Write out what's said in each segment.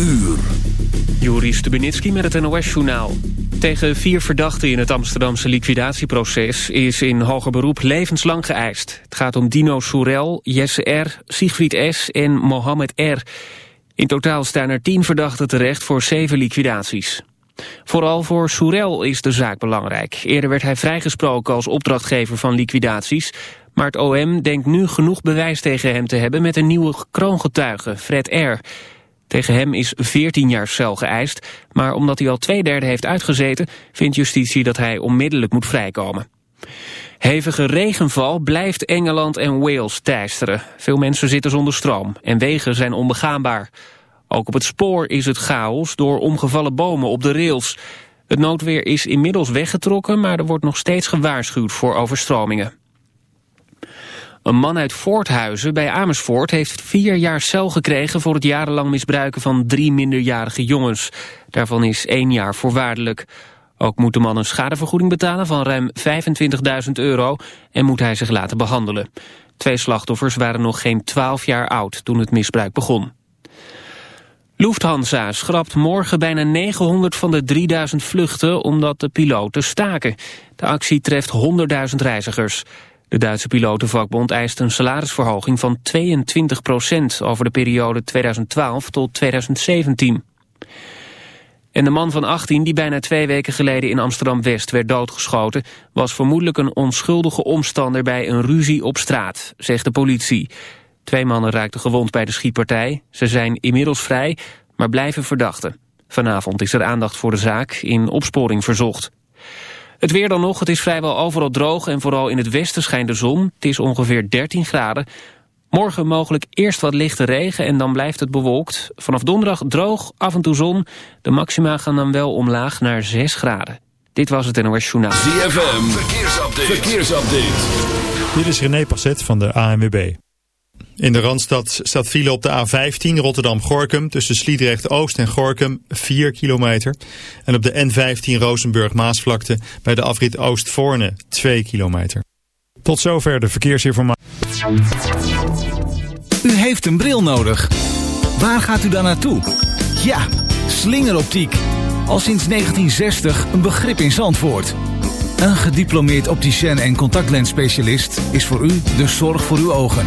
Uur. Juri Stubenitski met het NOS-journaal. Tegen vier verdachten in het Amsterdamse liquidatieproces... is in hoger beroep levenslang geëist. Het gaat om Dino Soerel, Jesse R., Siegfried S. en Mohamed R. In totaal staan er tien verdachten terecht voor zeven liquidaties. Vooral voor Soerel is de zaak belangrijk. Eerder werd hij vrijgesproken als opdrachtgever van liquidaties... maar het OM denkt nu genoeg bewijs tegen hem te hebben... met een nieuwe kroongetuige, Fred R., tegen hem is 14 jaar cel geëist, maar omdat hij al twee derde heeft uitgezeten... vindt justitie dat hij onmiddellijk moet vrijkomen. Hevige regenval blijft Engeland en Wales teisteren. Veel mensen zitten zonder stroom en wegen zijn onbegaanbaar. Ook op het spoor is het chaos door omgevallen bomen op de rails. Het noodweer is inmiddels weggetrokken, maar er wordt nog steeds gewaarschuwd voor overstromingen. Een man uit Voorthuizen bij Amersfoort heeft vier jaar cel gekregen... voor het jarenlang misbruiken van drie minderjarige jongens. Daarvan is één jaar voorwaardelijk. Ook moet de man een schadevergoeding betalen van ruim 25.000 euro... en moet hij zich laten behandelen. Twee slachtoffers waren nog geen 12 jaar oud toen het misbruik begon. Lufthansa schrapt morgen bijna 900 van de 3000 vluchten omdat de piloten staken. De actie treft 100.000 reizigers. De Duitse pilotenvakbond eist een salarisverhoging van 22 procent over de periode 2012 tot 2017. En de man van 18 die bijna twee weken geleden in Amsterdam-West werd doodgeschoten... was vermoedelijk een onschuldige omstander bij een ruzie op straat, zegt de politie. Twee mannen raakten gewond bij de schietpartij. Ze zijn inmiddels vrij, maar blijven verdachten. Vanavond is er aandacht voor de zaak in opsporing verzocht. Het weer dan nog, het is vrijwel overal droog en vooral in het westen schijnt de zon. Het is ongeveer 13 graden. Morgen mogelijk eerst wat lichte regen en dan blijft het bewolkt. Vanaf donderdag droog, af en toe zon. De maxima gaan dan wel omlaag naar 6 graden. Dit was het NOS Journaal. ZFM, verkeersupdate. verkeersupdate. Dit is René Passet van de ANWB. In de Randstad staat file op de A15 Rotterdam-Gorkum tussen Sliedrecht-Oost en Gorkum 4 kilometer. En op de N15 Rozenburg-Maasvlakte bij de afrit Oost-Voorne 2 kilometer. Tot zover de verkeersinformatie. U heeft een bril nodig. Waar gaat u dan naartoe? Ja, slingeroptiek. Al sinds 1960 een begrip in Zandvoort. Een gediplomeerd opticien en contactlensspecialist is voor u de zorg voor uw ogen.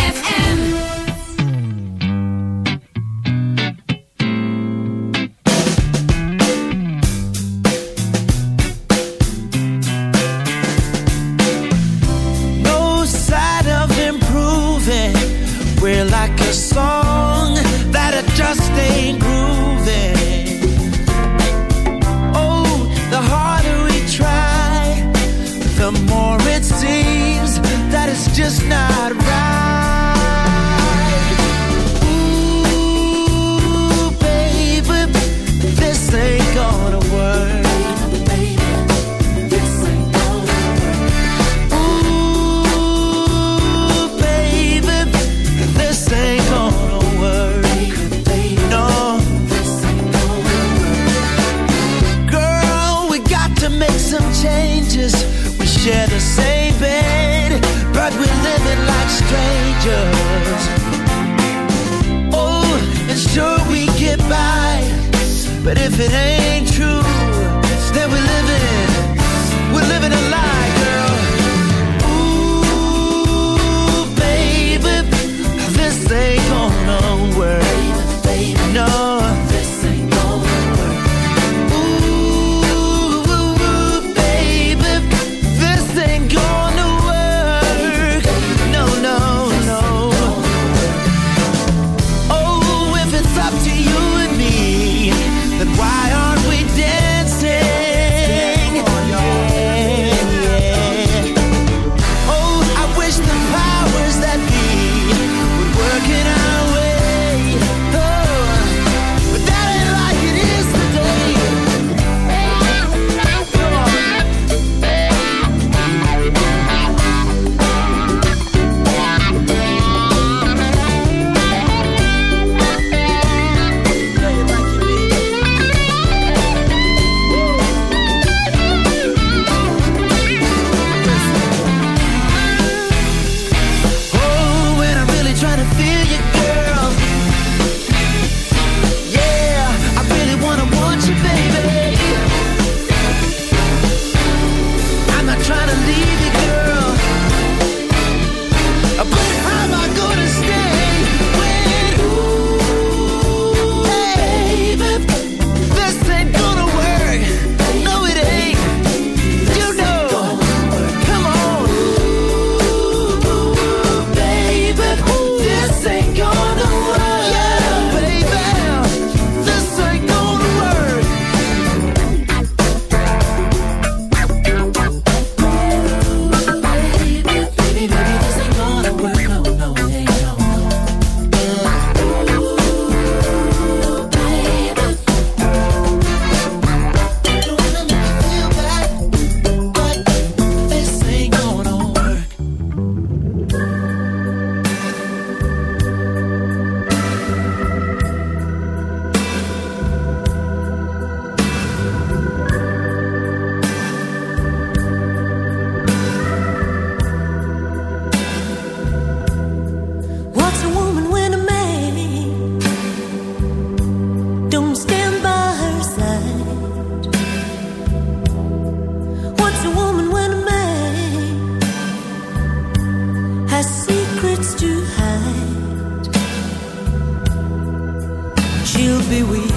be weak,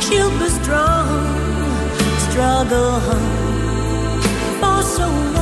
she'll be strong, struggle hard for so long.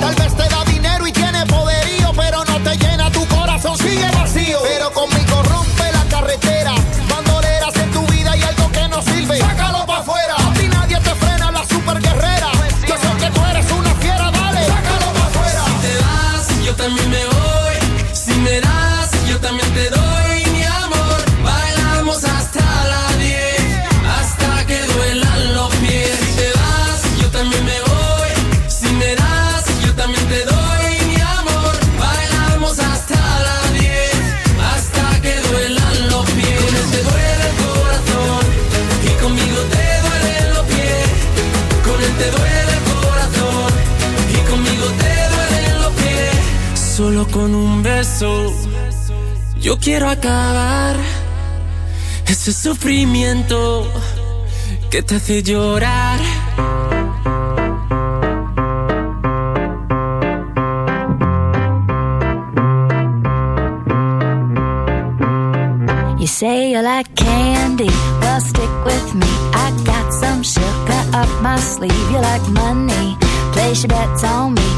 Tal vez te da Yo quiero acabar ese sufrimiento que te hace llorar. You say you like candy, well stick with me. I got some sugar up my sleeve. You like money, place your bets on me.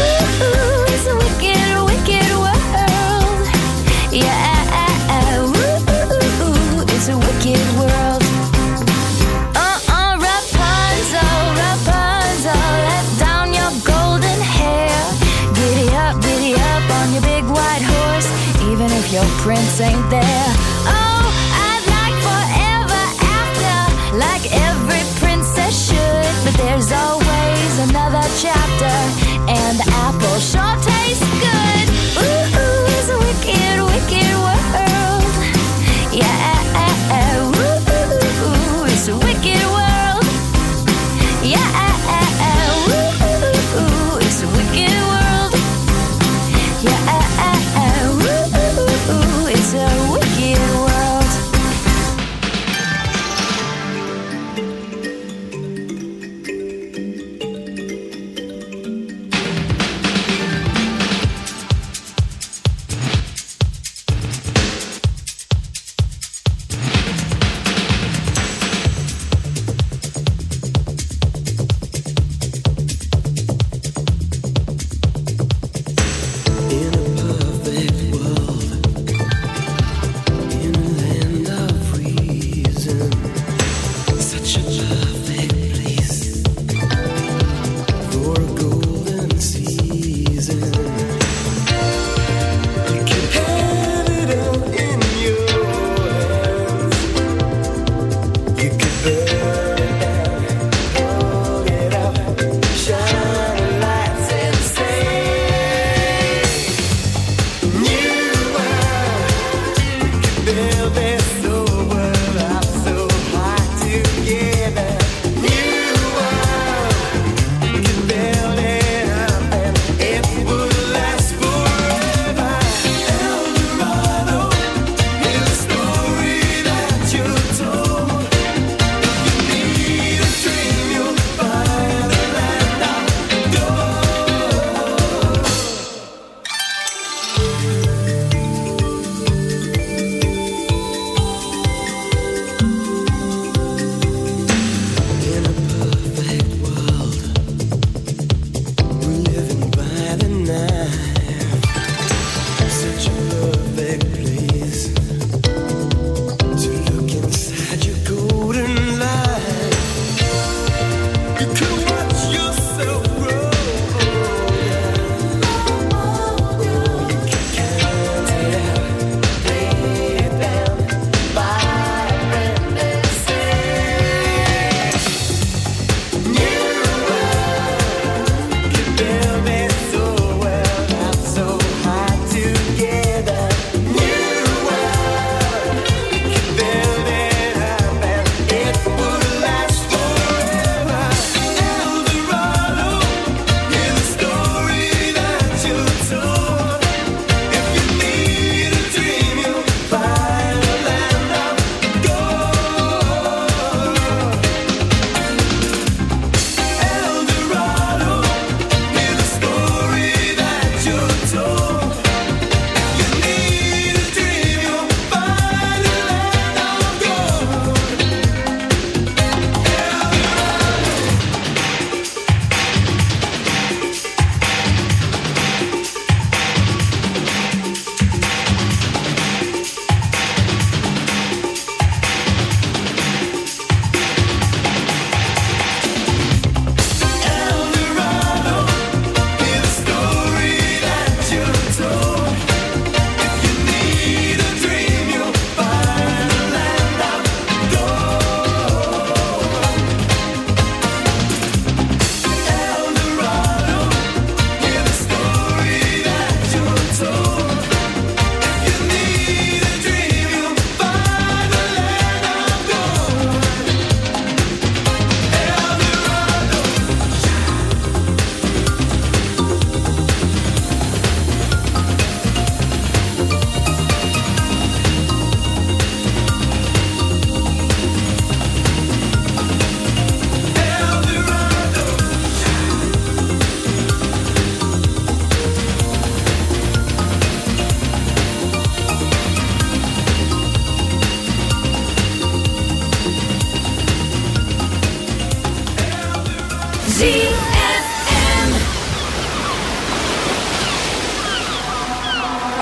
ZFM.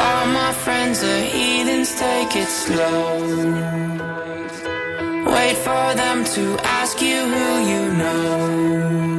All my friends are heathens, take it slow. Wait for them to ask you who you know.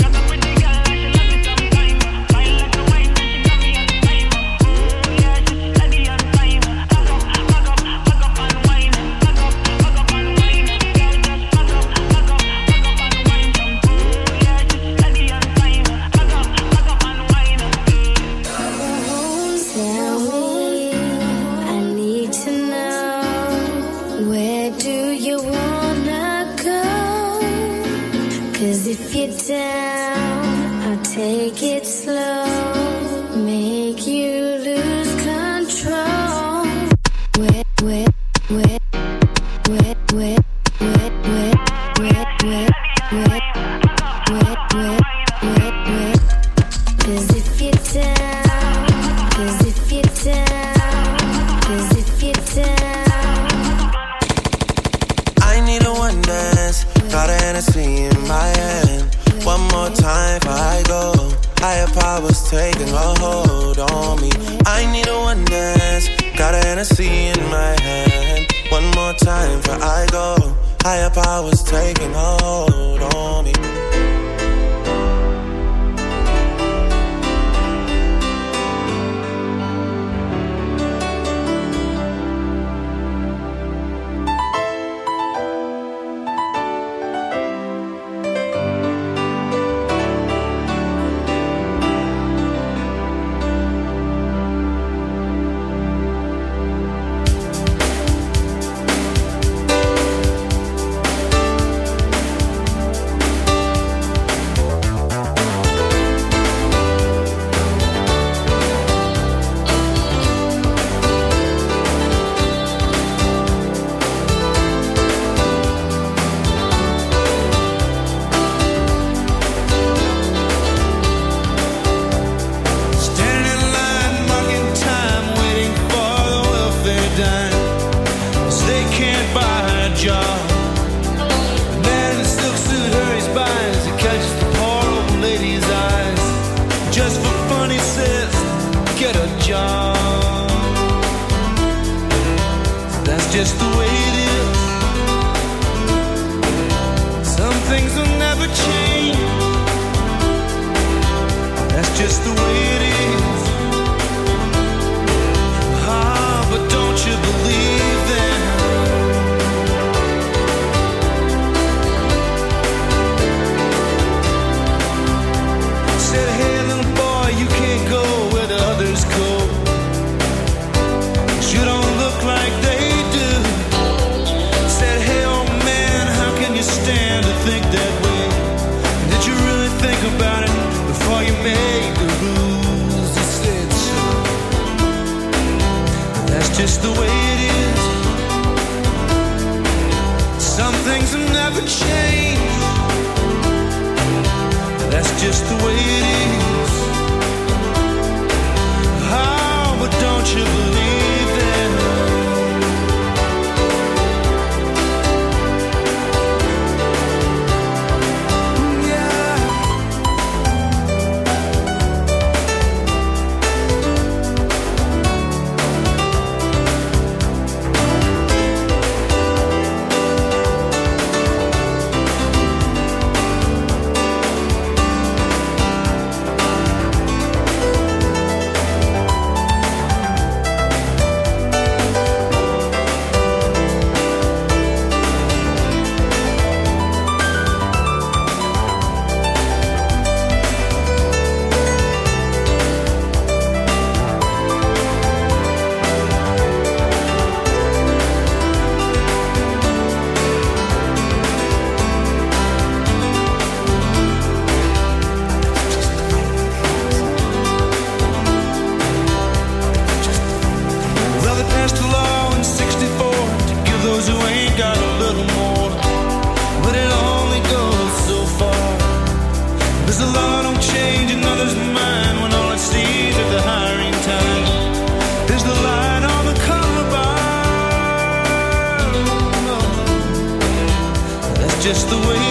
Higher power. the law don't change another's mind when all it sees is the hiring. There's the light on the bar. That's just the way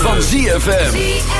van ZFM.